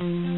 Mm-hmm.